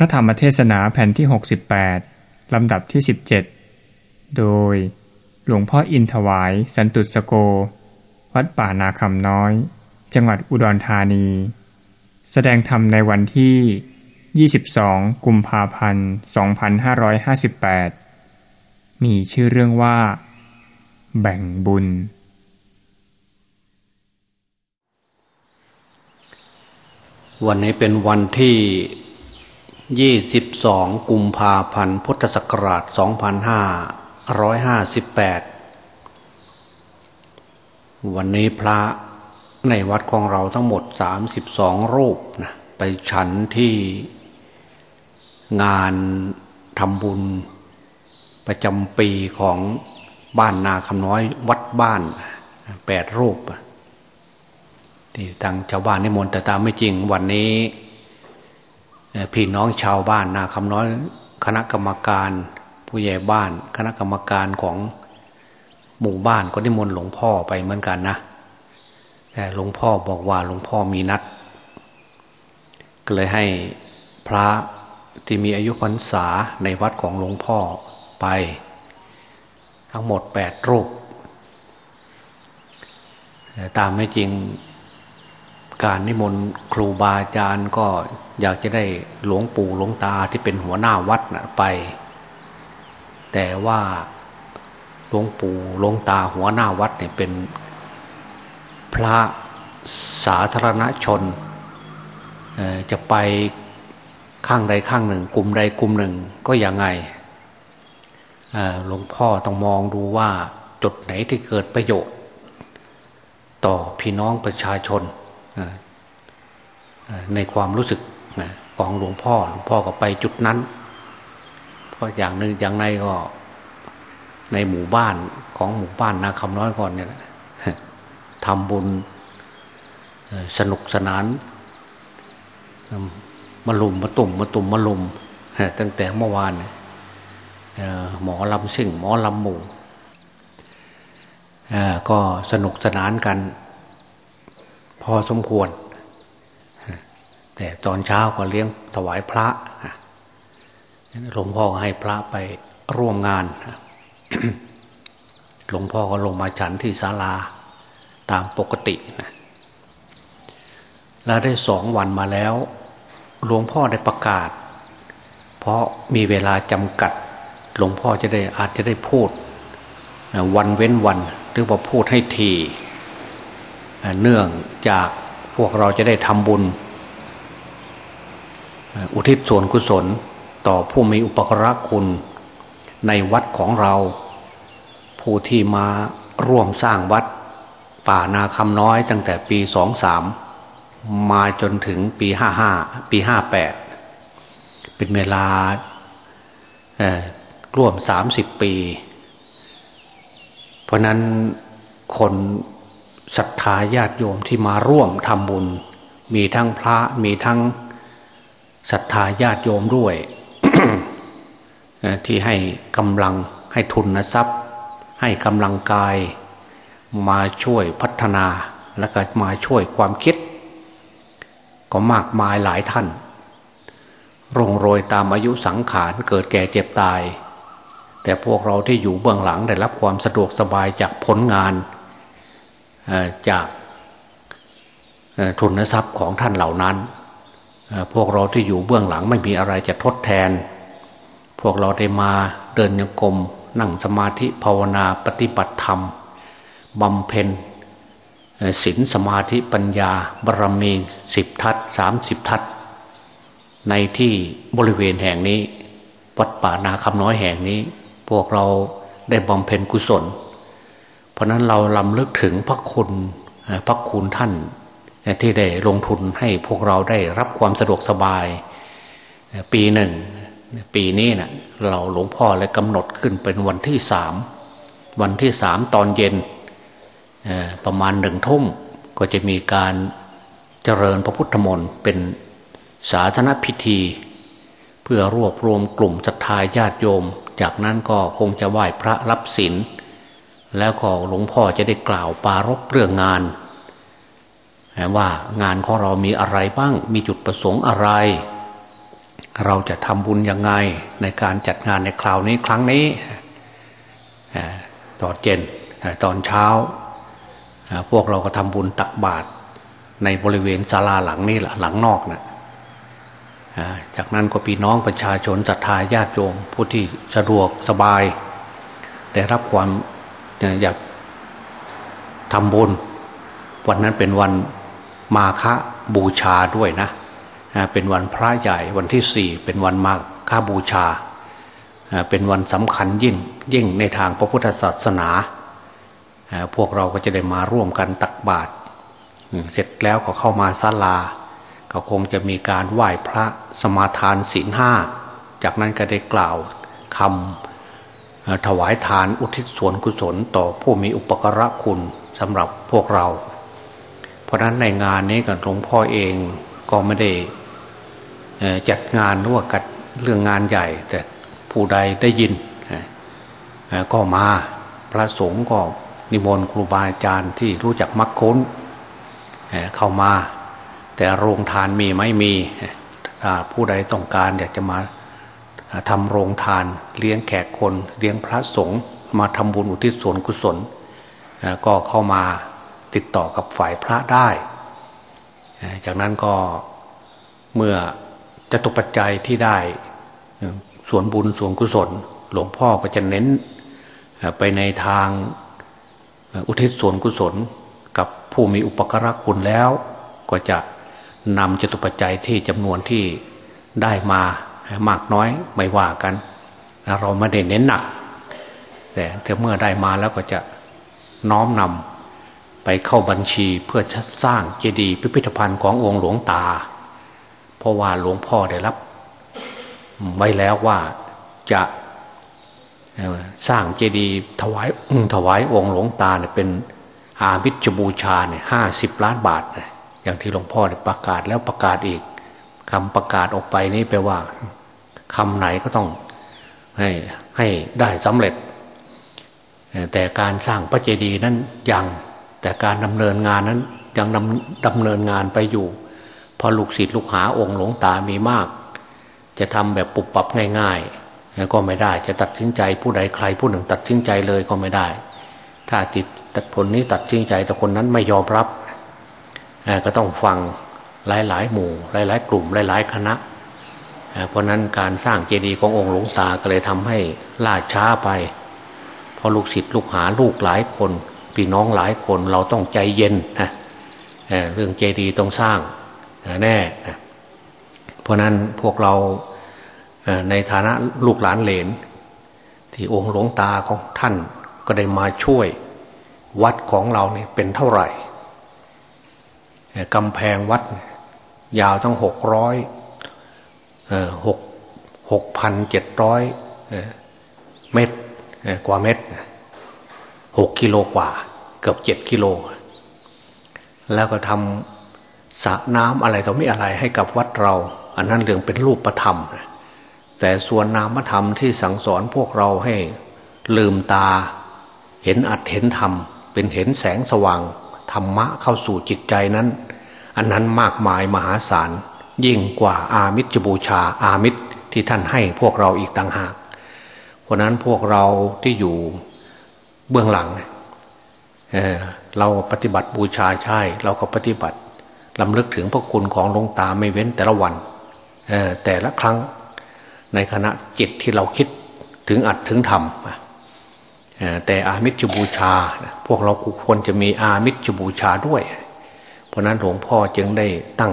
ระธรรมเทศนาแผ่นที่ 68 ลำดับที่ 17 โดยหลวงพ่ออินถวายสันตุสโก วัดป่านาคำน้อย จังหวัดอุดรธานี แสดงธรรมในวันที่ 22 กุมภาพันธ์ 2558 มีชื่อเรื่องว่า แบ่งบุญ วันนี้เป็นวันที่ 22 กุมภาพันธ์ พุทธศักราช 2558 วันนี้พระในวัดของเราทั้งหมด 32 รูปนะไปฉันที่งานทำบุญประจำปีของบ้านนาคำน้อยวัดบ้านแปดรูปที่ทางชาวบ้านนิมนต์แต่ตามไม่จริงวันนี้ พี่น้องชาวบ้านนาคำน้อยคณะกรรมการ ผู้ใหญ่บ้าน คณะกรรมการของหมู่บ้านก็นิมนต์หลวงพ่อไปเหมือนกันนะแต่หลวงพ่อบอกว่าหลวงพ่อมีนัด ก็เลยให้พระที่มีอายุพรรษาในวัดของหลวงพ่อไป ทั้งหมดแปดรูปแต่ตามไม่จริงการนิมนต์ครูบาอาจารย์ก็ อยากจะได้หลวงปู่หลวงตาที่เป็นหัวหน้าวัดนะไป แต่ว่าหลวงปู่หลวงตาหัวหน้าวัดเนี่ยเป็นพระสาธารณชนจะไปข้างใดข้างหนึ่ง กลุ่มใดกลุ่มหนึ่งก็ยังไงหลวงพ่อต้องมองดูว่าจุดไหนที่เกิดประโยชน์ ต่อพี่น้องประชาชนในความรู้สึก ของหลวงพ่อหลวงพ่อก็ไปจุดนั้น เพราะอย่างหนึ่งอย่างในก็ ในหมู่บ้านของหมู่บ้านนาคำน้อยก่อนเนี่ยทำบุญสนุกสนานมาลุมมาตุ่มมาตุ่มมาลุมตั้งแต่เมื่อวานหมอลำซิ่งหมอลำหมู่ก็สนุกสนานกัน พอสมควร แต่ตอนเช้าก็เลี้ยงถวายพระหลวงพ่อให้พระไปร่วมงานหลวงพ่อก็ลงมาฉันที่ศาลาตามปกตินะแล้วได้สองวันมาแล้ว หลวงพ่อได้ประกาศ เพราะมีเวลาจำกัด หลวงพ่อจะได้อาจจะได้พูด วันเว้นวันหรือว่าพูดให้ทีเนื่องจากพวกเราจะได้ทำบุญ อุทิศส่วนกุศลต่อผู้มีอุปกรณคุณในวัดของเรา ผู้ที่มาร่วมสร้างวัด ป่านาคำน้อยตั้งแต่ปีสองสามมาจนถึงปีห้าห้าปีห้าแปดเป็นเวลาร่วมสามสิบปี เพราะนั้นคนศรัทธาญาติโยมที่มาร่วมทำบุญ มีทั้งพระมีทั้ง ศรัทธาญาติโยมด้วยที่ให้กำลังให้ทุนทรัพย์ ให้กำลังกาย มาช่วยพัฒนาและก็มาช่วยความคิด ก็มากมายหลายท่านรงโรยตามอายุสังขารเกิดแก่เจ็บตาย แต่พวกเราที่อยู่เบื้องหลังได้รับความสะดวกสบายจากผลงานจากทุนทรัพย์ของท่านเหล่านั้น พวกเราที่อยู่เบื้องหลังไม่มีอะไรจะทดแทน พวกเราได้มาเดินโยกรมนั่งสมาธิภาวนาปฏิบัติธรรมบำเพ็ญศีลสมาธิปัญญาบารมีสิบทัศสามสิบทัศในที่บริเวณแห่งนี้ วัดป่านาคำน้อยแห่งนี้ พวกเราได้บำเพ็ญกุศล เพราะนั้นเราลำลึกถึงพระคุณพระคุณท่าน ที่ได้ลงทุนให้พวกเราได้รับความสะดวกสบาย ปีหนึ่ง ปีนี้นะ่ะเราหลวงพ่อเลยกำหนดขึ้นเป็นวันที่สามวันที่สามตอนเย็นประมาณหนึ่งทุ่มก็จะมีการเจริญพระพุทธมนต์เป็นสาธารณพิธี เพื่อรวบรวมกลุ่มศรัทธาญาติโยม จากนั้นก็คงจะไหว้พระรับศีลแล้วก็หลวงพ่อจะได้กล่าวปารบเรื่องงาน ว่างานของเรามีอะไรบ้าง มีจุดประสงค์อะไร เราจะทำบุญยังไงในการจัดงานในคราวนี้ครั้งนี้ตอนเย็นตอนเช้า พวกเราก็ทำบุญตักบาตรในบริเวณศาลาหลังนี้แหละหลังนอกนะจากนั้นก็พี่น้องประชาชนศรัทธาญาติโยมผู้ที่สะดวกสบาย ได้รับความอยากทำบุญ วันนั้นเป็นวัน มาฆบูชาด้วยนะเป็นวันพระใหญ่วันที่สี่เป็นวันมาฆบูชา เป็นวันสำคัญยิ่งยิ่งในทางพระพุทธศาสนา พวกเราก็จะได้มาร่วมกันตักบาตรเสร็จแล้วก็เข้ามาศาลา ก็คงจะมีการไหว้พระสมาทานศีลห้า จากนั้นก็ได้กล่าวคำถวายทานอุทิศส่วนกุศลต่อผู้มีอุปกระคุณสำหรับพวกเรา เพราะนั้นในงานนี้กับหลวงพ่อเองก็ไม่ได้จัดงานหรือว่ากัดเรื่องงานใหญ่ แต่ผู้ใดได้ยินก็มาพระสงฆ์ก็นิมนต์ครูบาอาจารย์ที่รู้จักมักคุ้นเข้ามา แต่โรงทานมีไม่มีถ้าผู้ใดต้องการอยากจะมาทำโรงทานเลี้ยงแขกคน เลี้ยงพระสงฆ์มาทำบุญอุทิศส่วนกุศลก็เข้ามา ติดต่อกับฝ่ายพระได้ จากนั้นก็เมื่อจะตกปัจจัยที่ได้ส่วนบุญส่วนกุศล หลวงพ่อก็จะเน้นไปในทางอุทิศส่วนกุศลกับผู้มีอุปกรณคุณแล้ว ก็จะนำจตุปัจจัยที่จำนวนที่ได้มามากน้อยไม่ว่ากันเราไม่ได้เน้นหนัก แต่เมื่อได้มาแล้วก็จะน้อมนำ ไปเข้าบัญชีเพื่อสร้างเจดีย์พิพิธภัณฑ์ขององค์หลวงตา เพราะว่าหลวงพ่อได้รับ ไว้แล้วว่าจะสร้างเจดีย์ถวายถวายองค์หลวงตาเนี่ยเป็นอาบิจบูชาเนี่ยห้าสิบล้านบาทอย่างที่หลวงพ่อได้ประกาศแล้วประกาศอีกคำประกาศออกไปนี่แปลว่าคำไหนก็ต้องให้ให้ได้สำเร็จ แต่การสร้างพระเจดีย์นั้นยัง แต่การดำเนินงานนั้นยังดำดำเนินงานไปอยู่ พอลูกศิษย์ลูกหาองค์หลวงตามีมาก จะทำแบบปุบปับง่ายๆก็ไม่ได้จะตัดสินใจผู้ใดใครผู้หนึ่ง ตัดสินใจเลยก็ไม่ได้ ถ้าติดตัดผลนี้ตัดสินใจแต่คนนั้นไม่ยอมรับก็ต้องฟังหลายๆ หมู่ หลาย ๆ กลุ่มหลาย ๆ คณะเพราะนั้นการสร้างเจดีย์ขององค์หลวงตาก็เลยทำให้ล่าช้าไป พอลูกศิษย์ลูกหาลูกหลายคน พี่น้องหลายคนเราต้องใจเย็นนะเรื่องเจดีย์ต้องสร้างแน่เพราะนั้นพวกเราในฐานะลูกหลานเหลน ที่องค์หลวงตาของท่านก็ได้มาช่วยวัดของเราเนี่ยเป็นเท่าไหร่กำแพงวัดยาวตั้งหกร้อยหกหกพันเจ็ดร้อยเมตรกว่าเม็ด หกกิโลกว่า เกือบเจ็ดกิโล แล้วก็ทำสระน้ำอะไรต่อไม่อะไรให้กับวัดเรา อันนั้นเรื่องเป็นรูปประธรรม แต่ส่วนนามธรรมที่สั่งสอนพวกเราให้ลืมตา เห็นอัดเห็นธรรม เป็นเห็นแสงสว่างธรรมะเข้าสู่จิตใจนั้น อันนั้นมากมายมหาศาล ยิ่งกว่าอามิจบูชาอามิตรที่ท่านให้พวกเราอีกต่างหาก เพราะนั้นพวกเราที่อยู่ เบื้องหลังเเราปฏิบัติบูชาใช่ เราก็ปฏิบัติลำลึกถึงพระคุณของหลวงตาไม่เว้นแต่ละวันแต่ละครั้งในขณะจิตที่เราคิดถึงอัดถึงทำแต่อามิจบูชา พวกเราควรจะมีอามิจบูชาด้วย เพราะนั้นหลวงพ่อจึงได้ตั้ง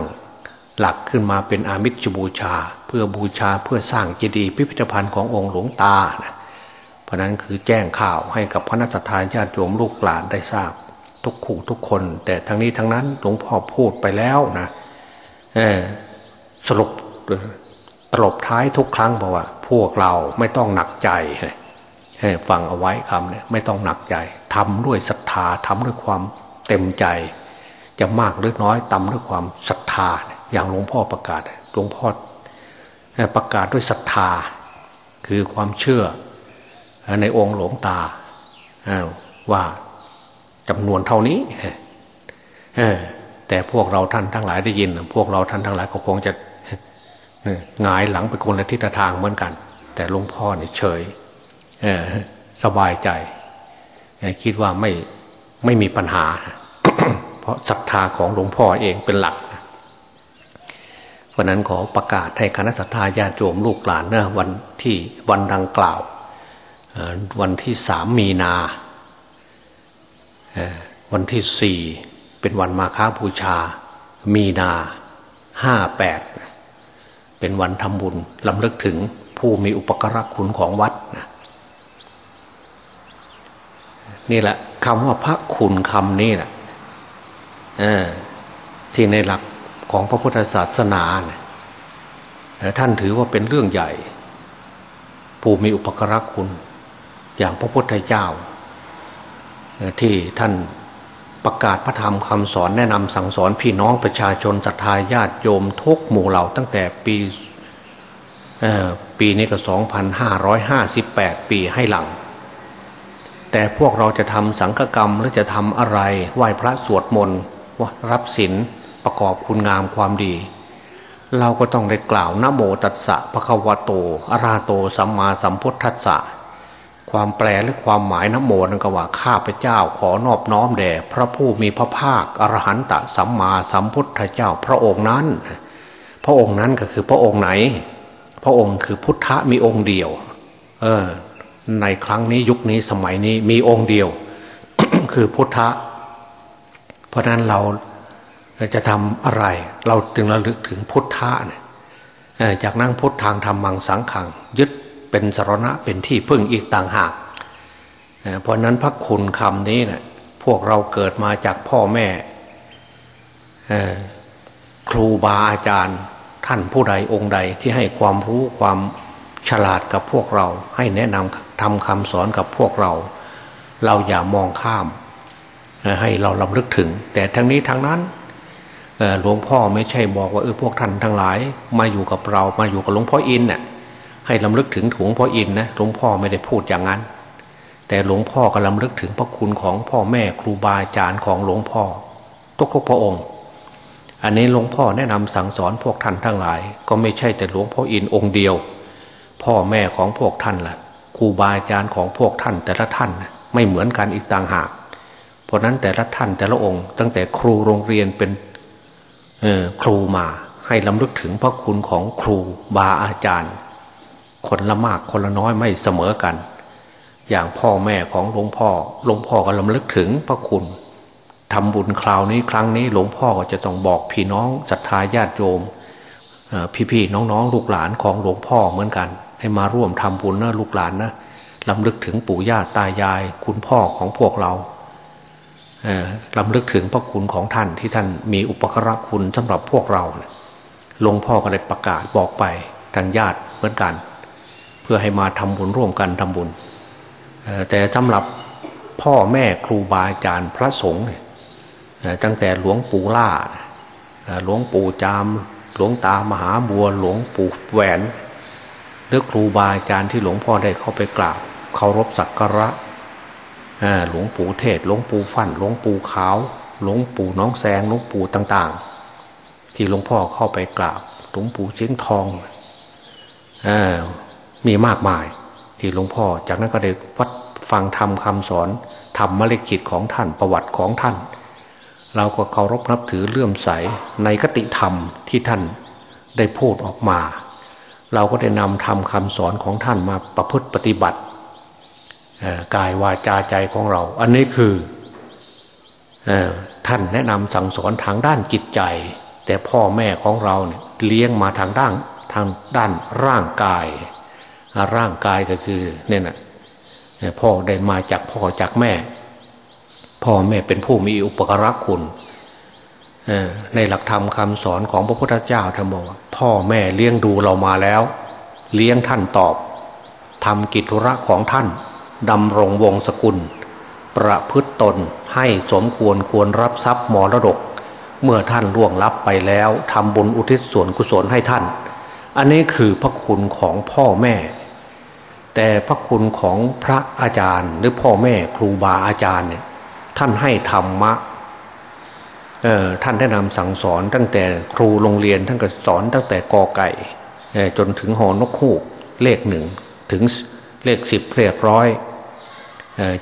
หลักขึ้นมาเป็นอามิจบูชา เพื่อบูชาเพื่อสร้างเจดีย์พิพิธภัณฑ์ขององค์หลวงตานะ เพราะนั้นคือแจ้งข่าวให้กับพระนักทาญาติโยมลูกหลานได้ทราบ ทุกขู่ทุกคน แต่ทั้งนี้ทั้งนั้นหลวงพ่อพูดไปแล้วนะสรุปตลบท้ายทุกครั้งบอกว่า พวกเราไม่ต้องหนักใจฟังเอาไว้คำเนี่ยไม่ต้องหนักใจทำด้วยศรัทธาทำด้วยความเต็มใจ จะมากหรือน้อยทำด้วยความศรัทธา อย่างหลวงพ่อประกาศหลวงพ่อประกาศด้วยศรัทธา คือความเชื่อ ในองค์หลวงตาว่าจำนวนเท่านี้แต่พวกเราท่านทั้งหลายได้ยิน พวกเราท่านทั้งหลายก็คงจะหงายหลังไปคนละทิศทางเหมือนกัน แต่หลวงพ่อเนี่ยเฉยสบายใจคิดว่าไม่ไม่มีปัญหา เพราะศรัทธาของหลวงพ่อเองเป็นหลักเพราะนั้นขอประกาศให้คณะสัตยาญาติโยมลูกหลานเนะวันที่วันดังกล่าว วันที่สามมีนา วันที่สี่เป็นวันมาค้าบูชา มีนาห้าแปดเป็นวันทำบุญลำลึกถึงผู้มีอุปกรคุณของวัดนะนี่แหละคำว่าพระคุณคำนี้แหละที่ในหลักของพระพุทธศาสนาเนี่ยท่านถือว่าเป็นเรื่องใหญ่ ผู้มีอุปกรคุณ อย่างพระพุทธเจ้า ที่ท่านประกาศพระธรรมคำสอนแนะนำสั่งสอนพี่น้องประชาชนศรัทธาญาติโยมทุกหมู่เหล่าตั้งแต่ปีปีนี้ก็ 2,558 ปีให้หลัง แต่พวกเราจะทำสังฆกรรมหรือจะทำอะไร ไหว้พระสวดมนต์รับศีลประกอบคุณงามความดี เราก็ต้องได้กล่าวนโมตัสสะพระควโตอะราโตสัมมาสัมพุทธัสสะ ความแปลและความหมายนโมนั่นก็ว่าข้าพเจ้าขอนอบน้อมแด่พระผู้มีพระภาคอรหันตสัมมาสัมพุทธเจ้าพระองค์นั้น พระองค์นั้นก็คือพระองค์ไหน พระองค์คือพุทธมีองค์เดียว เออ ในครั้งนี้ยุคนี้สมัยนี้มีองค์เดียว คือพุทธะ เพราะนั้นเราจะทำอะไร เราจึงระลึกถึงพุทธะเนี่ยจากนั่งพุทธทางธรรมังสังขังยึด เป็นสรณะเป็นที่พึ่งอีกต่างหากเพราะนั้นพระคุณคำนี้เนะี่ยพวกเราเกิดมาจากพ่อแม่ครูบาอาจารย์ท่านผู้ใดองค์ใดที่ให้ความรู้ความฉลาดกับพวกเรา ให้แนะนำทำคำสอนกับพวกเรา เราอย่ามองข้าม ให้เราลำลึกถึง แต่ทั้งนี้ทั้งนั้นหลวงพ่อไม่ใช่บอกว่าเออพวกท่านทั้งหลาย มาอยู่กับเรา มาอยู่กับหลวงพ่ออินเนี่ย ให้ลำลึกถึงหลวงพ่ออินนะหลวงพ่อไม่ได้พูดอย่างนั้น แต่หลวงพ่อก็ลำลึกถึงพระคุณของพ่อแม่ครูบาอาจารย์ของหลวงพ่อทุกทุกพระองค์ อันนี้หลวงพ่อแนะนำสั่งสอนพวกท่านทั้งหลาย ก็ไม่ใช่แต่หลวงพ่ออินองค์เดียว พ่อแม่ของพวกท่านละ่ะครูบาอาจารย์ของพวกท่านแต่ละท่านไม่เหมือนกันอีกต่างหาก เพราะนั้นแต่ละท่านแต่ละองค์ ตั้งแต่ครูโรงเรียนเป็นครูมาให้ลำลึกถึงพระคุณของครูบาอาจารย์ คนละมากคนละน้อยไม่เสมอกัน อย่างพ่อแม่ของหลวงพ่อหลวงพ่อก็ลำลึกถึงพระคุณทำบุญคราวนี้ครั้งนี้หลวงพ่อก็จะต้องบอกพี่น้องศรัทธาญาติโยมพี่ๆน้องๆ ลูกหลานของหลวงพ่อเหมือนกัน ให้มาร่วมทำบุญนะลูกหลานนะลำลึกถึงปู่ย่าตายาย คุณพ่อของพวกเราลำลึกถึงพระคุณของท่านที่ท่านมีอุปกรคุณสำหรับพวกเราหลวงพ่อก็เลยประกาศบอกไปทางญาติเหมือนกัน พื่อให้มาทำบุญร่วมกันทำบุญ แต่สำหรับพ่อแม่ครูบาอาจารย์พระสงฆ์ตั้งแต่หลวงปู่ล่าหลวงปู่จาม หลวงตามหาบัวหลวงปู่แหวนหรือครูบาอาจารย์ที่หลวงพ่อได้เข้าไปกราบเคารพสักการะหลวงปู่เทศหลวงปู่ฟันหลวงปู่ขาว หลวงปู่น้องแสงหลวงปู่ต่างๆ ที่หลวงพ่อเข้าไปกราบหลวงปู่เชียงทอง มีมากมาย ที่หลวงพ่อ จากนั้นก็ได้วัดฟังธรรมคำสอนธรรมมเลกิจของท่านประวัติของท่าน เราก็เคารพนับถือเลื่อมใสในกติธรรมที่ท่านได้พูดออกมา เราก็ได้นำธรรมคำสอนของท่านมาประพฤติปฏิบัติกายวาจาใจของเรา อันนี้คือท่านแนะนำสั่งสอนทางด้านจิตใจ แต่พ่อแม่ของเราเนี่ยเลี้ยงมาทางด้านทางด้านร่างกาย ร่างกายก็คือเนี่ยนะพ่อได้มาจากพ่อจากแม่ พ่อแม่เป็นผู้มีอุปกรคุณในหลักธรรมคำสอนของพระพุทธเจ้าท่านบอกว่าพ่อแม่เลี้ยงดูเรามาแล้ว เลี้ยงท่านตอบทำกิจธุระของท่านดำรงวงศกุล ประพฤตตนให้สมควรควรรับทรัพย์มรดก เมื่อท่านล่วงลับไปแล้วทำบุญอุทิศส่วนกุศลให้ท่าน อันนี้คือพระคุณของพ่อแม่ แต่พระคุณของพระอาจารย์ หรือพ่อแม่ครูบาอาจารย์เนี่ยท่านให้ธรรมะท่านได้นำสั่งสอนตั้งแต่ครูโรงเรียนท่านก็สอนตั้งแต่กอไก่จนถึงหอนกคู่เลขหนึ่งถึงเลขสิบเลขร้อย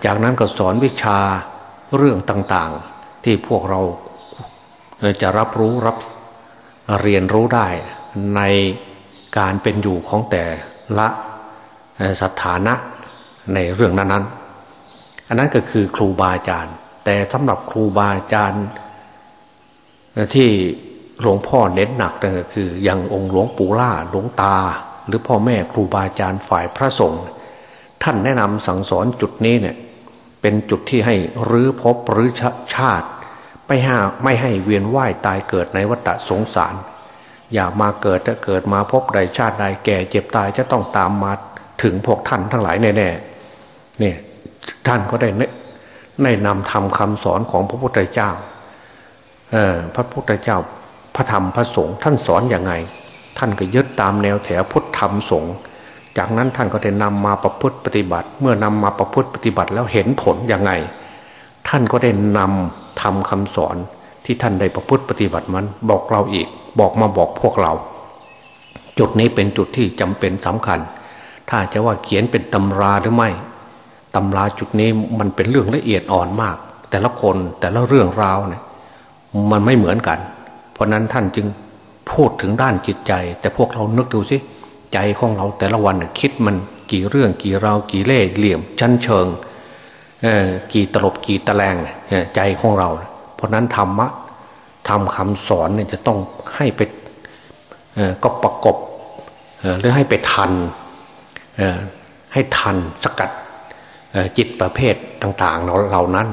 จากนั้นก็สอนวิชาเรื่องต่างๆ ที่พวกเราจะรับรู้รับเรียนรู้ได้ในการเป็นอยู่ของแต่ละ สถานะในเรื่องนั้นๆ อันนั้นก็คือครูบาอาจารย์ แต่สำหรับครูบาอาจารย์ที่หลวงพ่อเน้นหนักก็คืออย่างองค์หลวงปู่ล่าหลวงตา หรือพ่อแม่ครูบาอาจารย์ฝ่ายพระสงฆ์ท่านแนะนำสั่งสอนจุดนี้เนี่ยเป็นจุดที่ให้รื้อพบรื้อชาติไปหาไม่ให้เวียนว่ายตายเกิดในวัฏสงสาร อย่ามาเกิดถ้าเกิดมาพบใดชาติใดแก่เจ็บตายจะต้องตามมา ถึงพวกท่านทั้งหลายแน่ๆเนี่ยท่านก็ได้ได้นำทำคำสอนของพระพุทธเจ้าพระพุทธเจ้าพระธรรมพระสงฆ์ท่านสอนอย่างไง ท่านก็ยึดตามแนวแถวพุทธธรรมสงฆ์จากนั้นท่านก็ได้นำมาประพฤติปฏิบัติ เมื่อนำมาประพฤติปฏิบัติแล้วเห็นผลอย่างไง ท่านก็ได้นำทำคำสอนที่ท่านได้ประพฤติปฏิบัติมันบอกเราอีก บอกมาบอกพวกเรา จุดนี้เป็นจุดที่จำเป็นสำคัญ ถ้าจะว่าเขียนเป็นตำราหรือไม่ตำราจุดนี้มันเป็นเรื่องละเอียดอ่อนมาก แต่ละคนแต่ละเรื่องราวเนี่ยมันไม่เหมือนกัน เพราะนั้นท่านจึงพูดถึงด้านจิตใจ แต่พวกเรานึกดูสิใจของเราแต่ละวันคิดมันกี่เรื่องกี่ราวกี่เล่เหลี่ยม ชั้นเชิงกี่ตลบกี่ตะแลงใจของเรา เพราะนั้นธรรมะทำคำสอนเนี่ยจะต้องให้ไปก็ประกบหรือให้ไปทัน ให้ทันสกัดจิตประเภทต่างๆเหล่านั้น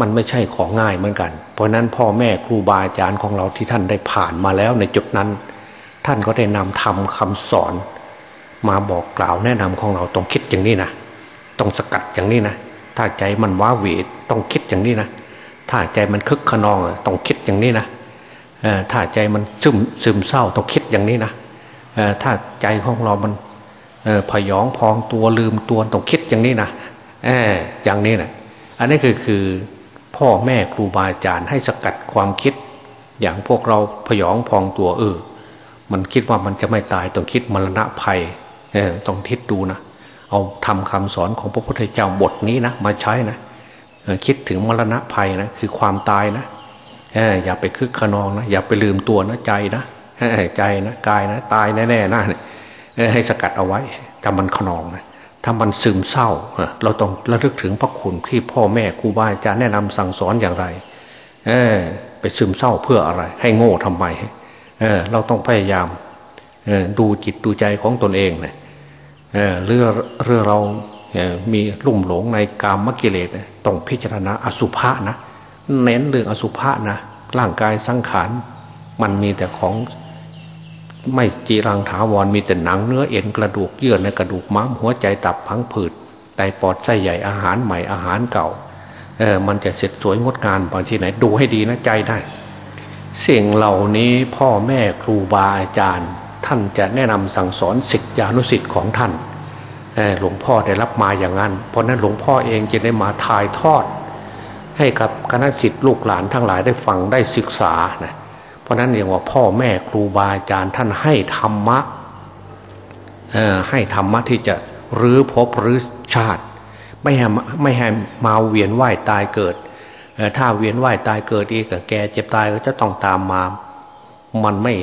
มันไม่ใช่ของง่ายเหมือนกัน เพราะนั้นพ่อแม่ครูบาอาจารย์ของเราที่ท่านได้ผ่านมาแล้วในจุดนั้น ท่านก็ได้นำทำคำสอน มาบอกกล่าวแนะนำของเราต้องคิดอย่างนี้นะต้องสกัดอย่างนี้นะถ้าใจมันว้าเหวต้องคิดอย่างนี้นะถ้าใจมันคึกขนองต้องคิดอย่างนี้นะถ้าใจมันซึมซึมเศร้าต้องคิดอย่างนี้นะถ้าใจของเรามัน พยองพองตัวลืมตัวต้องคิดอย่างนี้นะอย่างนี้นะอันนี้คือคือพ่อแม่ครูบาอาจารย์ให้สกัดความคิด อย่างพวกเราพยองพองตัวเออมันคิดว่ามันจะไม่ตายต้องคิดมรณะภัยเออต้องทิดดูนะเอาทำคำสอนของพระพุทธเจ้าบทนี้นะมาใช้นะคิดถึงมรณะภัยนะคือความตายนะอย่าไปคึกขนองนะอย่าไปลืมตัวนะใจนะใจนะกายนะตายแน่ๆนะ ให้สกัดเอาไว้ถ้ามันขนองนะถ้ามันซึมเศร้า เราต้องระลึกถึงพระคุณที่พ่อแม่ครูบาอาจารย์แนะนำสั่งสอนอย่างไรเออไปซึมเศร้าเพื่ออะไร ให้โง่ทำไมเออเราต้องพยายามดูจิตดูใจของตนเองนะเออเรื่องเรื่องเรามีลุ่มหลงในกามมกิเลสต้องพิจารณาอสุภะนะเน้นเรื่องอสุภะนะร่างกายสังขารมันมีแต่ของ ไม่จีรังถาวรมีแต่หนังเนื้อเอ็นกระดูกเยื่อในกระดูกม้ามหัวใจตับพังผืดไตปอดไส้ใหญ่อาหารใหม่อาหารเก่าเออมันจะเสร็จสวยงดงามบางที่ไหนดูให้ดีนะใจได้สิ่งเหล่านี้พ่อแม่ครูบาอาจารย์ ท่านจะแนะนำสั่งสอนสิทธิอนุสิทธิ์ของท่านหลวงพ่อได้รับมาอย่างนั้น เพราะนั้นหลวงพ่อเองจะได้มาถ่ายทอด ให้กับคณะสิทธิลูกหลานทั้งหลายได้ฟังได้ศึกษานะ เพราะนั้นเรียกว่าพ่อแม่ครูบาอาจารย์ท่านให้ธรรมะให้ธรรมะที่จะรื้อภพรื้อชาติ ไม่ให้ไม่ให้มาเวียนว่ายตายเกิดถ้าเวียนว่ายตายเกิดอีกแกเจ็บตายก็จะต้องตามมา มันไม่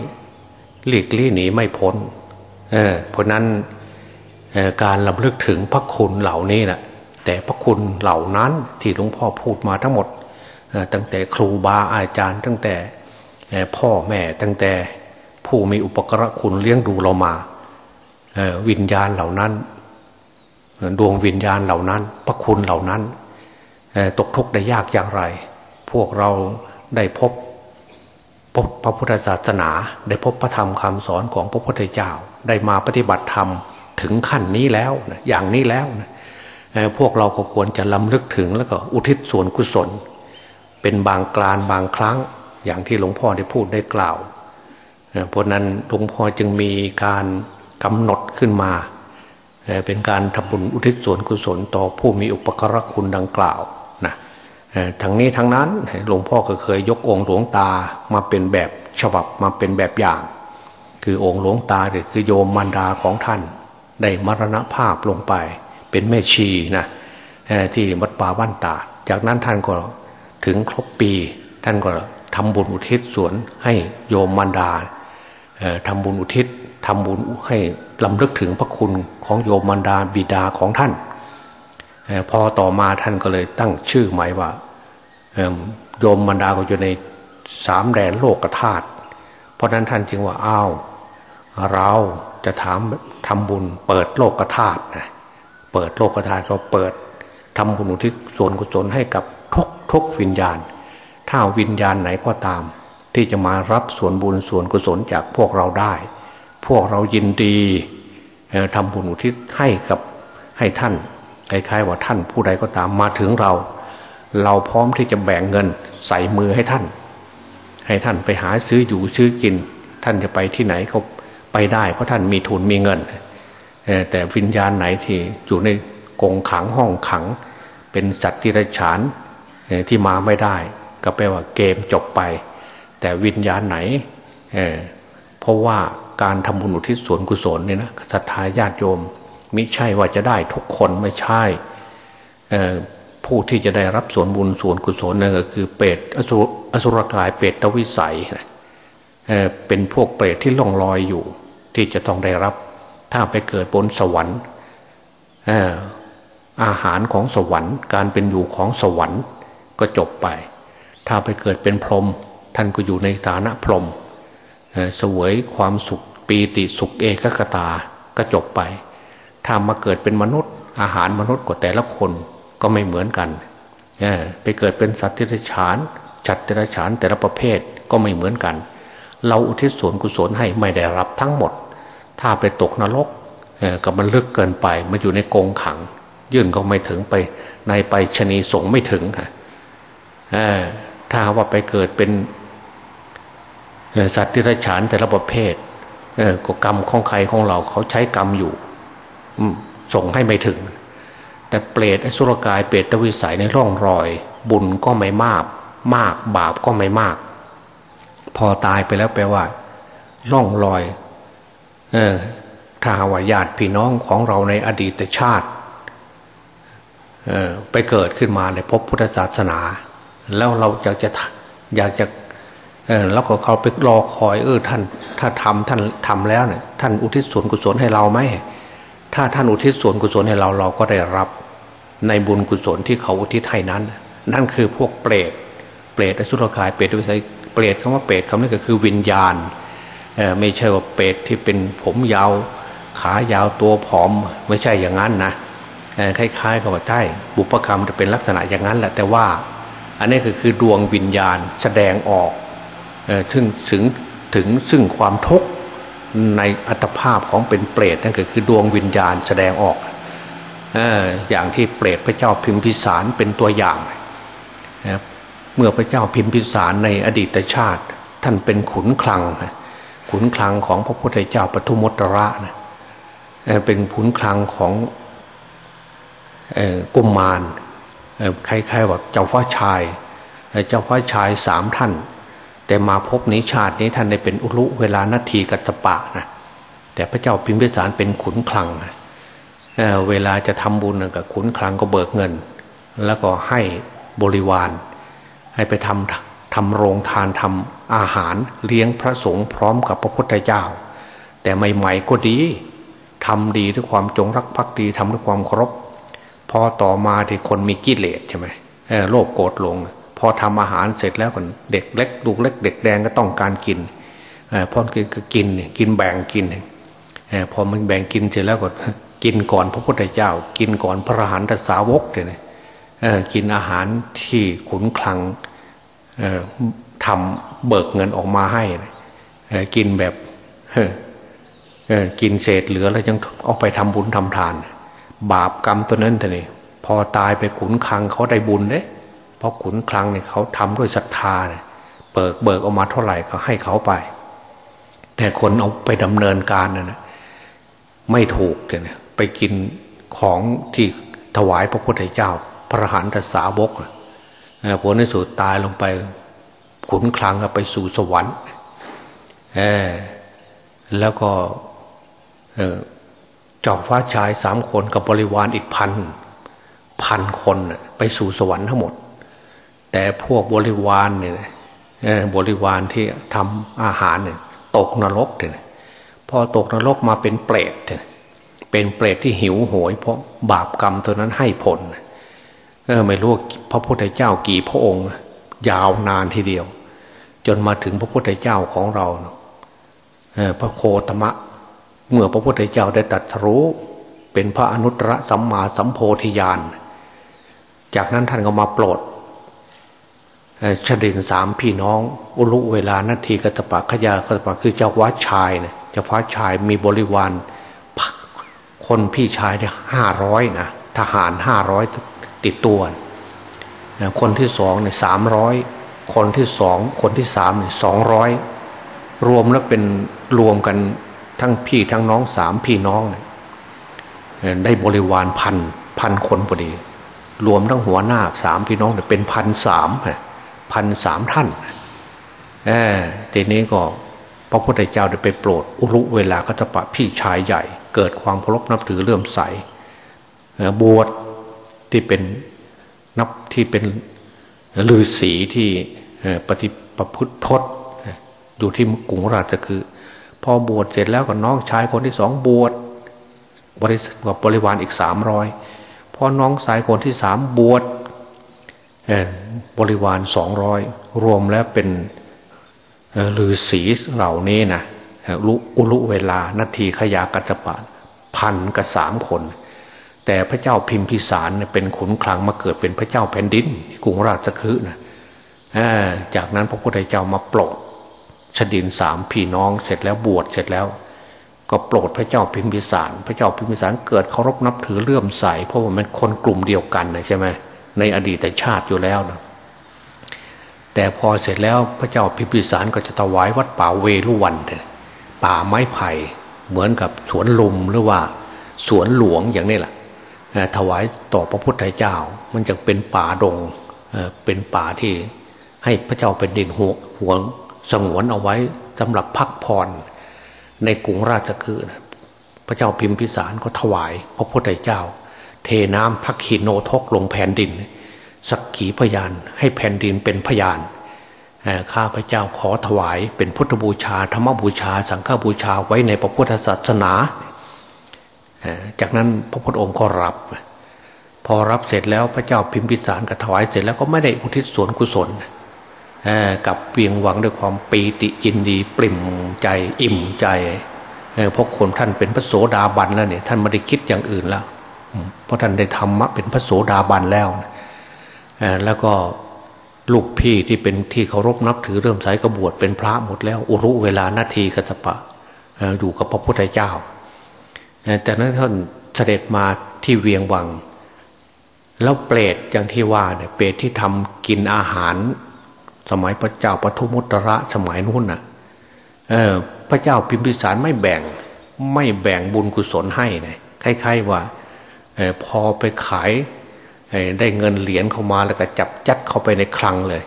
หลีกลี่หนีไม่พ้นเเพราะนั้นการลำลึกถึงพระคุณเหล่านี้นะแต่พระคุณเหล่านั้นที่หลวงพ่อพูดมาทั้งหมดตั้งแต่ครูบาอาจารย์ตั้งแต่ พ่อแม่ตั้งแต่ผู้มีอุปกรณ์คุณเลี้ยงดูเรามาวิญญาณเหล่านั้น ดวงวิญญาณเหล่านั้น พระคุณเหล่านั้น ตกทุกข์ได้ยากอย่างไร พวกเราได้พบพบพระพุทธศาสนา ได้พบพระธรรมคำสอนของพระพุทธเจ้า ได้มาปฏิบัติธรรมถึงขั้นนี้แล้วอย่างนี้แล้ว พวกเราก็ควรจะลำลึกถึงแล้วก็อุทิศส่วนกุศล เป็นบางกลานบางครั้ง อย่างที่หลวงพ่อได้พูดได้กล่าวเพราะนั้นหลวงพ่อจึงมีการกำหนดขึ้นมา เป็นการทำบุญอุทิศส่วนกุศลต่อผู้มีอุปกรคุณดังกล่าวนะทั้งนี้ทั้งนั้นหลวงพ่อก็เคยยกองค์หลวงตามาเป็นแบบฉบับมาเป็นแบบอย่าง คือองค์หลวงตาหรือคือโยมมารดาของท่าน ได้มรณภาพลงไปเป็นแม่ชีนะที่วัดป่าบ้านตา จากนั้นท่านก็ถึงครบปีท่านก็ ทำบุญอุทิศส่วนให้โยมมารดาทำบุญอุทิศทำบุญให้ลำลึกถึงพระคุณของโยมมารดาบิดาของท่านพอต่อมาท่านก็เลยตั้งชื่อหมายว่าโยมมารดาก็อยู่ในสามแดนโลกธาตุเพราะนั้นท่านจึงว่าอ้าวเราจะถามทำบุญเปิดโลกธาตุนะเปิดโลกธาตุก็เปิดทำบุญอุทิศส่วนกุศลให้กับทุกทุกวิญญาณ ถ้าวิญญาณไหนก็ตาม ที่จะมารับส่วนบุญส่วนกุศลจากพวกเราได้ พวกเรายินดีทำบุญอุทิศให้กับให้ท่านคล้ายๆว่าท่านผู้ใดก็ตามมาถึงเรา เราพร้อมที่จะแบ่งเงินใส่มือให้ท่าน ให้ท่านไปหาซื้ออยู่ซื้อกิน ท่านจะไปที่ไหนก็ไปได้เพราะท่านมีทุนมีเงิน แต่วิญญาณไหนที่อยู่ในกงขังห้องขัง เป็นสัตว์ที่ไรฉานที่มาไม่ได้ ก็แปลว่าเกมจบไป แต่วิญญาณไหนเเพราะว่าการทำบุญอุทิศส่วนกุศลเนี่ยนะศรัทธาญาติโยม มิใช่ว่าจะได้ทุกคนไม่ใช่ผู้ที่จะได้รับส่วนบุญส่วนกุศลนั่นก็คือเปรตอสุรกายเปรตวิสัยเเป็นพวกเปรตที่ล่องลอยอยู่ ที่จะต้องได้รับถ้าไปเกิดบนสวรรค์อาหารของสวรรค์ การเป็นอยู่ของสวรรค์ก็จบไป ถ้าไปเกิดเป็นพรหมท่านก็อยู่ในฐานะพรหมเสวยความสุขปีติสุขเอกกตาก็จบไป ถ้ามาเกิดเป็นมนุษย์ อาหารมนุษย์กว่าแต่ละคนก็ไม่เหมือนกัน ไปเกิดเป็นสัตว์ที่ไรฉานจัดที่ไรฉานแต่ละประเภทก็ไม่เหมือนกัน เราอุทิศส่วนกุศลให้ไม่ได้รับทั้งหมด ถ้าไปตกนรกก็มันลึกเกินไปมันอยู่ในกรงขัง ยื่นก็ไม่ถึงไปในไปชนีสงไม่ถึงค่ะ ถ้าว่าไปเกิดเป็นสัตว์ที่ไรฉานแต่ละประเภทก็กรรมของใครของเราเขาใช้กรรมอยู่ส่งให้ไม่ถึง แต่เปรตอสุรกายเปรตวิสัยในร่องรอย บุญก็ไม่มาก มากบาปก็ไม่มาก พอตายไปแล้วแปลว่า ร่องรอย เออถ้าว่าญาติพี่น้องของเราในอดีตชาติไปเกิดขึ้นมาในพบพุทธศาสนา แล้วเราอยากจะอยากจะเออแล้วก็เขาไปรอคอยเออท่าน ถ้าทำท่านทำแล้วเนี่ยท่านอุทิศส่วนกุศลให้เราไหมถ้าท่านอุทิศส่วนกุศลให้เราเราก็ได้รับ ในบุญกุศลที่เขาอุทิศให้นั้น นั่นคือพวกเปรตเปรตอสุรกายเปรตวิสัยเปรตคำว่าเปรตคำนี้ก็คือวิญญาณไม่ใช่ว่าเปรตที่เป็นผมยาว ขายาวตัวผอม ไม่ใช่อย่างนั้นนะคล้ายๆกับว่าใช่บุพกรรมจะเป็นลักษณะอย่างนั้นแหละแต่ว่า อันนี้คือคือดวงวิญญาณแสดงออกถึงถึงถึงซึ่งความทุกข์ในอัตภาพของเป็นเปรตนั่นก็คือดวงวิญญาณแสดงออกอย่างที่เปรตพระเจ้าพิมพิสารเป็นตัวอย่าง เมื่อพระเจ้าพิมพิสารในอดีตชาติ ท่านเป็นขุนคลัง ขุนคลังของพระพุทธเจ้าปทุมตระนะเป็นขุนคลังของกุมมาร คล้ายๆว่าเจ้าฟ้าชาย เจ้าฟ้าชายสามท่าน แต่มาพบนี้ชาตินี้ท่านได้เป็นอุลุเวลานาทีกัตปะนะแต่พระเจ้าพิมพิสารเป็นขุนคลังเเวลาจะทำบุญกับขุนคลังก็เบิกเงิน แล้วก็ให้บริวาร ให้ไปทำทำโรงทานทำอาหารเลี้ยงพระสงฆ์พร้อมกับพระพุทธเจ้า แต่ใหม่ๆก็ดีทำดีด้วยความจงรักภักดีทำด้วยความเคารพ พอต่อมาที่คนมีกิเลสใช่ไหมโลภโกรธหลง พอทำอาหารเสร็จแล้วคนเด็กเล็กลูกเล็ก เด็กแดงก็ต้องการกินพอกินก็กินกินแบ่งกินพอมันแบ่งกินเสร็จแล้วก็กินก่อนพระพุทธเจ้า กินก่อนพระอรหันตสาวกเลยกินอาหารที่ขุนคลังทำเบิกเงินออกมาให้กินแบบกินเศษเหลือแล้วยังออกไปทำบุญทำทาน บาปกรรมตัวนั้นท่นี่พอตายไปขุนคลังเขาได้บุญเด้เพราะขุนคลังเนี่ยเขาทำด้วยศรัทธาเนี่ยเบิกเบิกออกมาเท่าไหร่ก็ให้เขาไป แต่คนเอาไปดำเนินการน่ะนะไม่ถูกเนี่ยไปกินของที่ถวายพระพุทธเจ้า พระหันตสาวกผลในสุดตายลงไป ขุนคลังก็ไปสู่สวรรค์แล้วก็ จอมฟ้าชายสามคนกับบริวารอีกพันพันคนไปสู่สวรรค์ทั้งหมด แต่พวกบริวารเนี่ยบริวารที่ทำอาหารเนี่ยตกนรกเนี่ยพอตกนรกมาเป็นเปรตเนี่ยเป็นเปรตที่หิวโหย เพราะบาปกรรมตัวนั้นให้ผลเออไม่รู้พระพุทธเจ้ากี่พระองค์ ยาวนานทีเดียว จนมาถึงพระพุทธเจ้าของเราเออพระโคตมะ เมื่อพระพุทธเจ้าได้ตรัสรู้เป็นพระอนุตตรสัมมาสัมโพธิญาณ จากนั้นท่านก็มาโปรดชดินสามพี่น้อง อุลุเวลานาทีกัตปะขยากัตปะคือเจ้าวัดชายเนี่ยเจ้าฟ้าชายมีบริวารคนพี่ชายเนี่ยห้าร้อยนะทหารห้าร้อยติดตัว คนที่สองเนี่ยสามร้อยคนที่สองคนที่สามเนี่ยสองร้อยรวมแล้วเป็นรวมกัน ทั้งพี่ทั้งน้องสามพี่น้องเนี่ยได้บริวารพันพันคนพอดี รวมทั้งหัวหน้าสามพี่น้องเนี่ยเป็นพันสามพันสามท่านเออทีนี้ก็พระพุทธเจ้าได้ไปโปรด อุรุเวลาก็จะปะพี่ชายใหญ่ เกิดความเคารพนับถือเลื่อมใสบวชที่เป็นนับที่เป็นฤาษีที่ปฏิปพุทธพจน์อยู่ที่กรุงราชคือ พอบวชเสร็จแล้วก็น้องชายคนที่สองบวชบริกับบริวารอีกสามร้อยพอน้องสายคนที่สามบวชบริวารสองร้อยรวมแล้วเป็นฤาษีเหล่านี้นะอุลุเวลานาทีขยากัจจปะพันกับสามคน แต่พระเจ้าพิมพิสารเป็นขุนคลังมาเกิดเป็นพระเจ้าแผ่นดินกรุงราชคฤห์นะจากนั้นพระพุทธเจ้ามาโปรด ชดินสามพี่น้องเสร็จแล้วบวชเสร็จแล้ว ก็โปรดพระเจ้าพิมพิสาร พระเจ้าพิมพิสารเกิดเคารพนับถือเลื่อมใส เพราะว่ามันคนกลุ่มเดียวกันนะใช่ไหมในอดีตชาติอยู่แล้วนะแต่พอเสร็จแล้วพระเจ้าพิมพิสารก็จะถวายวัดป่าเวลุวันป่าไม้ไผ่เหมือนกับสวนลุมหรือว่าสวนหลวงอย่างนี้แหละถวายต่อพระพุทธเจ้า มันจะเป็นป่าดงเป็นป่าที่ให้พระเจ้าเป็นดินหัวหัว สงวนเอาไว้สำหรับพักผ่อนในกรุงราชคือพระเจ้าพิมพิสารก็ถวาย พระพุทธเจ้า เทน้ำพักขีโนทกลงแผ่นดิน สักขีพยานให้แผ่นดินเป็นพยานข้าพระเจ้าขอถวายเป็นพุทธบูชาธรรมบูชา สังฆบูชาไว้ในพระพุทธศาสนา จากนั้นพระพุทธองค์ก็รับ พอรับเสร็จแล้วพระเจ้าพิมพิสารก็ถวายเสร็จแล้วก็ไม่ได้อุทิศส่วนกุศล กับเวียงหวังด้วยความปีติยินดีปริ่มใจอิ่มใจเพราะคนท่านเป็นพระโสดาบันแล้วเนี่ยท่านไม่ได้คิดอย่างอื่นแล้ว เพราะท่านได้ธรรมะเป็นพระโสดาบันแล้วแล้วก็ลูกพี่ที่เป็นที่เคารพนับถือเริ่มสายกบวชเป็นพระหมดแล้ว อุรุเวลานาทีกัตปะอยู่กับพระพุทธเจ้าจากนั้นท่านเสด็จมาที่เวียงวัง แล้วเปรตอย่างที่ว่าเนี่ยเปรตที่ทำกินอาหาร สมัยพระเจ้าปทุมุตระสมัยนู้นน่ะพระเจ้าพิมพิสารไม่แบ่งไม่แบ่งบุญกุศลให้นะคล้ายๆว่าพอไปขายได้เงินเหรียญเข้ามาแล้วก็จับจัดเข้าไปในคลังเลย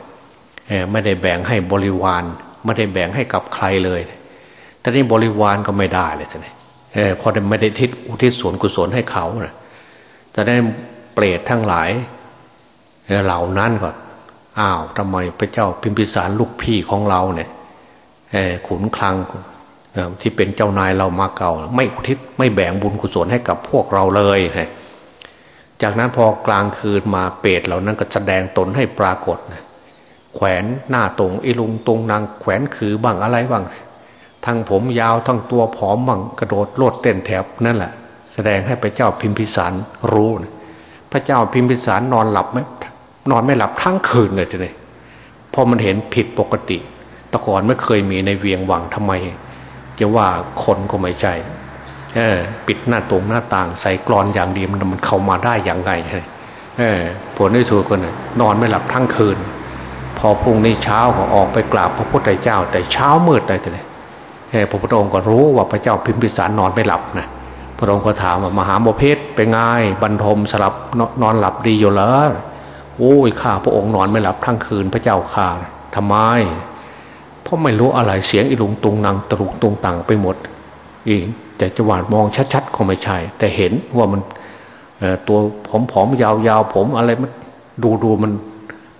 ไม่ได้แบ่งให้บริวาร ไม่ได้แบ่งให้กับใครเลยแต่นี่บริวารก็ไม่ได้เลยท่านพอไม่ได้ทิศอุทิศส่วนกุศลให้เขานะแต่ได้เปรตทั้งหลายเหล่านั้นก็ อ้าวทำไมพระเจ้าพิมพิสารลูกพี่ของเราเนี่ยขุนคลังที่เป็นเจ้านายเรามาเก่า ไม่อุทิศไม่แบ่งบุญกุศลให้กับพวกเราเลยจากนั้นพอกลางคืนมาเปรตเหล่านั้นก็แสดงตนให้ปรากฏแขวนหน้าตรงอิลุงตรงนางแขวนคือบ้างอะไรบ้างทั้งผมยาวทั้งตัวผอมบ้างกระโดดโลดเต้นแถบนั่นแหละ แสดงให้พระเจ้าพิมพิสารรู้นะพระเจ้าพิมพิสารนอนหลับไหม นอนไม่หลับทั้งคืนเลยทีนี้พอมันเห็นผิดปกติตะก่อนไม่เคยมีในเวียงวังทำไม จะว่าคนก็ไม่ใช่ปิดหน้าตรงหน้าต่างใส่กรอนอย่างดีมันมันเข้ามาได้อย่างไงเออผลที่สุดคนนอนไม่หลับทั้งคืน พอพรุ่งนี้เช้าก็ออกไปกราบพระพุทธเจ้า แต่เช้ามืดเลยแต่เนี่ยพระพุทธองค์ก็รู้ว่าพระเจ้าพิมพิสารนอนไม่หลับนะพระองค์ก็ถามว่ามหาโมเพชเป็นไงบรรทมสลับนอนหลับดีอยู่แล้ว โอ้ยข้าพระองค์นอนไม่หลับทั้งคืนพระเจ้าข้าทำไม เพราะไม่รู้อะไรเสียงอีลุงตุงนางตรุกตุงตังไปหมดอีกแต่จะหวาดมองชัดๆก็ไม่ใช่ แต่เห็นว่ามันตัวผอมๆยาวๆผมอะไรมันดูดูมัน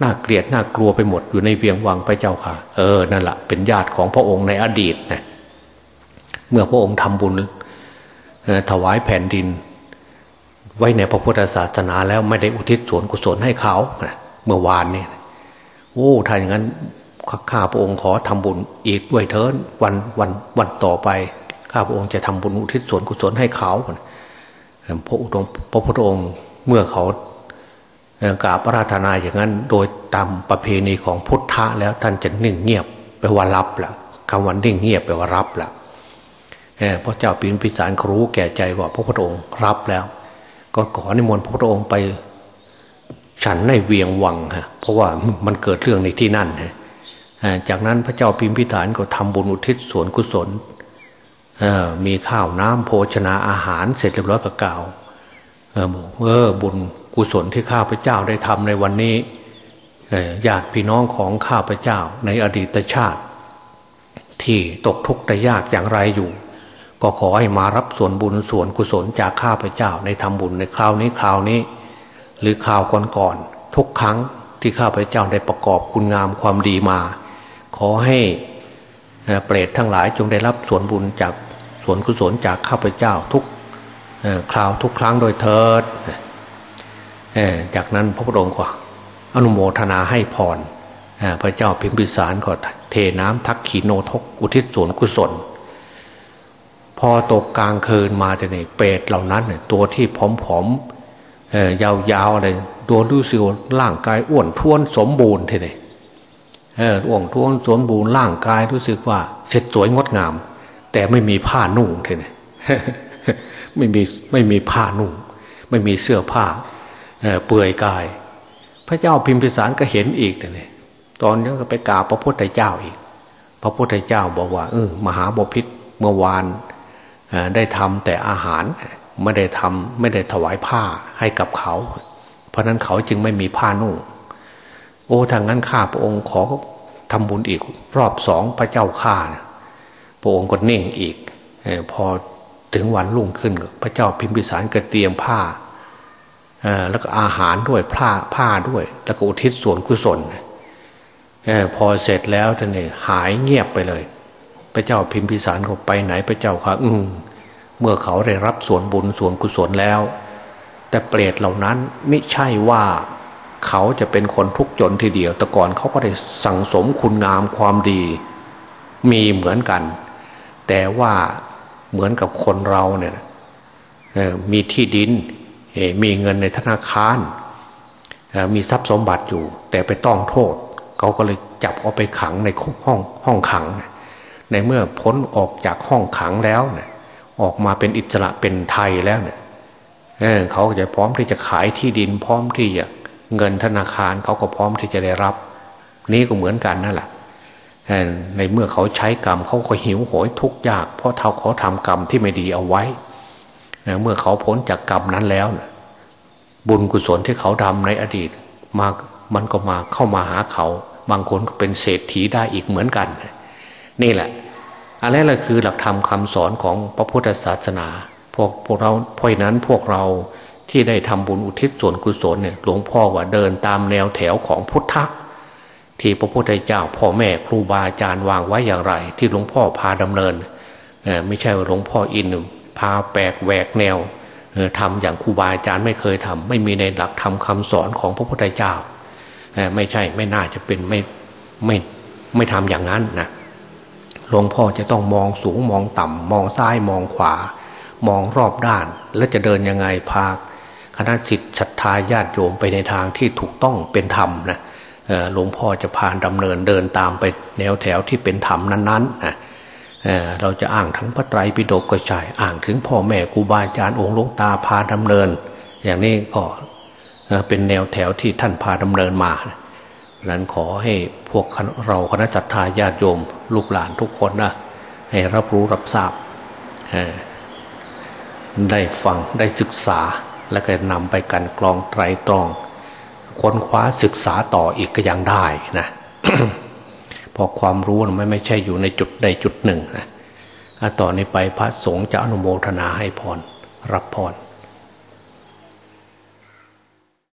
น่าเกลียดน่ากลัวไปหมดอยู่ในเวียงวังพระเจ้าค่ะ เออนั่นแหละเป็นญาติของพระองค์ในอดีตนะเมื่อพระองค์ทำบุญถวายแผ่นดิน ไว้ในพระพุทธศาสนาแล้วไม่ได้อุทิศส่วนกุศลให้เขาเมื่อวานนี่โอ้ถ้าอย่างนั้นข้าพระองค์ขอทำบุญอีกด้วยเถินวันวันวันต่อไปข้าพระองค์จะทำบุญอุทิศส่วนกุศลให้เขาพระองค์พระพุทธองค์เมื่อเขากราบพระราธนาอย่างนั้น โดยตามประเพณีของพุทธะแล้วท่านจะนิ่งเงียบไปว่ารับละคำวันนิ่งเงียบไปว่ารับละเพราะเจ้าปิณพิสารครู้แก่ใจว่าพระพุทธองค์รับแล้ว ก็ขอนิมนต์พระองค์ไป ฉันในเวียงวังฮะเพราะว่ามันเกิดเรื่องในที่นั่นฮะจากนั้นพระเจ้าพิมพิสารก็ทำบุญอุทิศส่วนกุศลมีข้าวน้ำโภชนาอาหารเสร็จเรียบร้อยกับกล่าวเออบุญกุศลที่ข้าพเจ้าได้ทำในวันนี้ญาติพี่น้องของข้าพเจ้าในอดีตชาติ ที่ตกทุกข์ได้ยากอย่างไรอยู่ ก็ขอให้มารับส่วนบุญส่วนกุศลจากข้าพเจ้าในทำบุญในคราวนี้คราวนี้ หรือคราวก่อนๆทุกครั้งที่ข้าพเจ้าได้ประกอบคุณงามความดีมา ขอให้เปรตทั้งหลายจงได้รับส่วนบุญจากส่วนกุศลจากข้าพเจ้าทุกคราวทุกครั้งโดยเถิดจากนั้นพระพุทธองค์ก็อนุโมทนาให้พรพระเจ้าพิมพิสารก็เทน้ำทักขีโนทกอุทิศส่วนกุศล พอตกกลางคืนมาจะเนี่ยเปรตเหล่านั้นเนี่ยตัวที่ผอมๆยาวๆอะไรโดนดูสิวร่างกายอ้วนท้วนสมบูรณ์ทีนี้อ้วนท้วนสมบูรณ์ร่างกายรู้สึกว่าเช็ดสวยงดงาม แต่ไม่มีผ้านุ่งทีนี้ไม่มีไม่มีผ้านุ่ง ไม่มีเสื้อผ้าเปื่อยกาย พระเจ้าพิมพิสารก็เห็นอีกแต่เนี่ยตอนนี้ก็ไปกราบพระพุทธเจ้าอีก พระพุทธเจ้าบอกว่าเออมหาบพิษเมื่อวาน ได้ทำแต่อาหารไม่ได้ทำไม่ได้ถวายผ้าให้กับเขา เพราะนั้นเขาจึงไม่มีผ้านุ่ง โอ้ทางนั้นข้าพระองค์ขอทำบุญอีก รอบสองพระเจ้าข้าพระองค์ก็เน่งอีกพอถึงวันรุ่งขึ้น พระเจ้าพิมพิสารก็เตรียมผ้าแล้วก็อาหารด้วยผ้าผ้าด้วย แล้วก็อุทิศส่วนกุศลพอเสร็จแล้วท่านเองหายเงียบไปเลย พระเจ้าพิมพิสารเขาไปไหนพระเจ้าค่ะอืมเมื่อเขาได้รับส่วนบุญส่วนกุศลแล้ว แต่เปรตเหล่านั้นไม่ใช่ว่าเขาจะเป็นคนทุกข์จนทีเดียว แต่ก่อนเขาก็ได้สั่งสมคุณงามความดี มีเหมือนกัน แต่ว่าเหมือนกับคนเราเนี่ยมีที่ดินมีเงินในธนาคารมีทรัพย์สมบัติอยู่ แต่ไปต้องโทษ เขาก็เลยจับเอาไปขังในห้องห้องขัง ในเมื่อพ้นออกจากห้องขังแล้วเนี่ยออกมาเป็นอิสระเป็นไทยแล้วเนี่ยเเขาจะพร้อมที่จะขายที่ดินพร้อมที่จะเงินธนาคารเขาก็พร้อมที่จะได้รับ นี่ก็เหมือนกันนั่นแหละในเมื่อเขาใช้กรรมเขาก็หิวโหยทุกยาก เพราะเขาเขาทำกรรมที่ไม่ดีเอาไว้ เมื่อเขาพ้นจากกรรมนั้นแล้ว บุญกุศลที่เขาทำในอดีตมามันก็มาเข้ามาหาเขา บางคนก็เป็นเศรษฐีได้อีกเหมือนกัน นี่แหละอันนี้แหละคือหลักธรรมคาสอนของพระพุทธศาสนา พวกพวกเราเพราะนั้นพวกเราที่ได้ทำบุญอุทิศส่วนกุศลเนี่ยหลวงพ่อว่าเดินตามแนวแถวของพุทธะที่พระพุทธเจ้าพ่อแม่ครูบาอาจารย์วางไว้อย่างไร ที่หลวงพ่อพาดำเนินไม่ใช่ว่าหลวงพ่ออินพาแปลกแหวกแนวทำอย่างครูบาอาจารย์ไม่เคยทำไม่มีในหลักธรรมคาสอนของพระพุทธเจ้าไม่ใช่ไม่น่าจะเป็นไม่ไม่ไม่ทำอย่างนั้นนะ หลวงพ่อจะต้องมองสูงมองต่ำมองซ้ายมองขวา มองรอบด้าน แล้วจะเดินยังไงพาคณะสิทธิ์ศรัทธาญาติโยมไปในทางที่ถูกต้องเป็นธรรมนะหลวงพ่อจะพาดำเนินเดินตามไปแนวแถวที่เป็นธรรมนั้นๆนะเราจะอ้างทั้งพระไตรปิฎกก็ใช่อ้างถึงพ่อแม่ครูบาอาจารย์องค์ลุงตาพาดำเนิน อย่างนี้ก็เป็นแนวแถวที่ท่านพาดำเนินมานั้นขอให้ วกเราคณะจัตตาญาติโยม ลูกหลานทุกคนนะให้รับรู้รับทราบได้ฟังได้ศึกษาแล้วก็นำไปกันกรองไตรตรอง ค้นคว้าศึกษาต่ออีกก็ยังได้นะพพอความรู้มันไม่ใช่อยู่ในจุดใดจุดหนึ่งนะต่อนนี้ไปพระสงฆ์จะอนุโมทนาให้พร รับพร